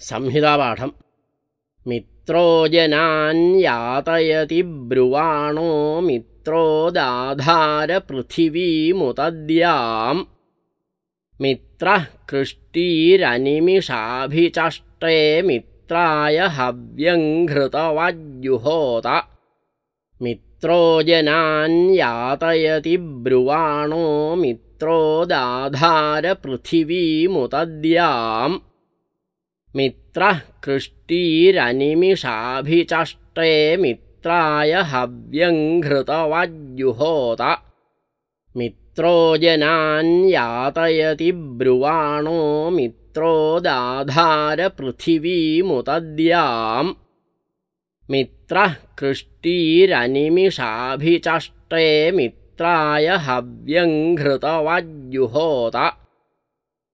संहितापाठम्। मित्रो जनान्यातयति ब्रुवाणो मित्रोदाधारपृथिवीमुतद्याम् मित्रः कृष्टीरनिमिषाभिचष्टे मित्राय हव्यङ्घृतवाज्युहोत मित्रो जनान्यातयति ब्रुवाणो मित्रोदाधारपृथिवीमुतद्याम् मित्रः कृष्टीरनिमिषाभिचष्टे मित्राय हव्यङ्घृतवाज्युहोत मित्रो जनान्यातयति ब्रुवाणो मित्रोदाधारपृथिवीमुतद्याम् मित्रः कृष्टीरनिमिषाभिचष्टे मित्राय हव्यङ्घृतवाज्युहोत